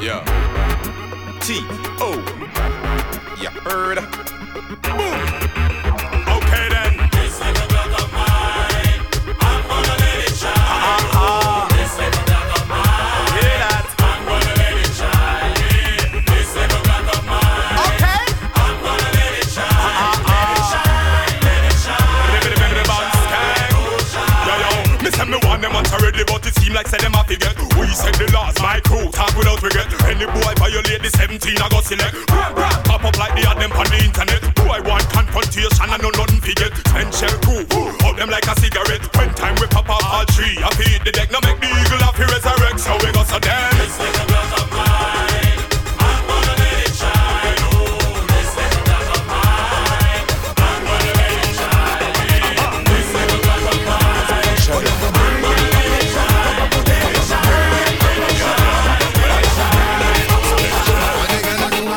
Yeah. T O. You heard? Boom. deadly, but it seem like them have to get. We send the laws, my crew talk without regret. Any boy violate the 17, I go select. Pop up like the ad them on the internet. Who I want confrontation, I know nothing to get. Ten shell crew, hold them like a cigarette. When time we pop up all three, I feed the deck, now make the eagle appear.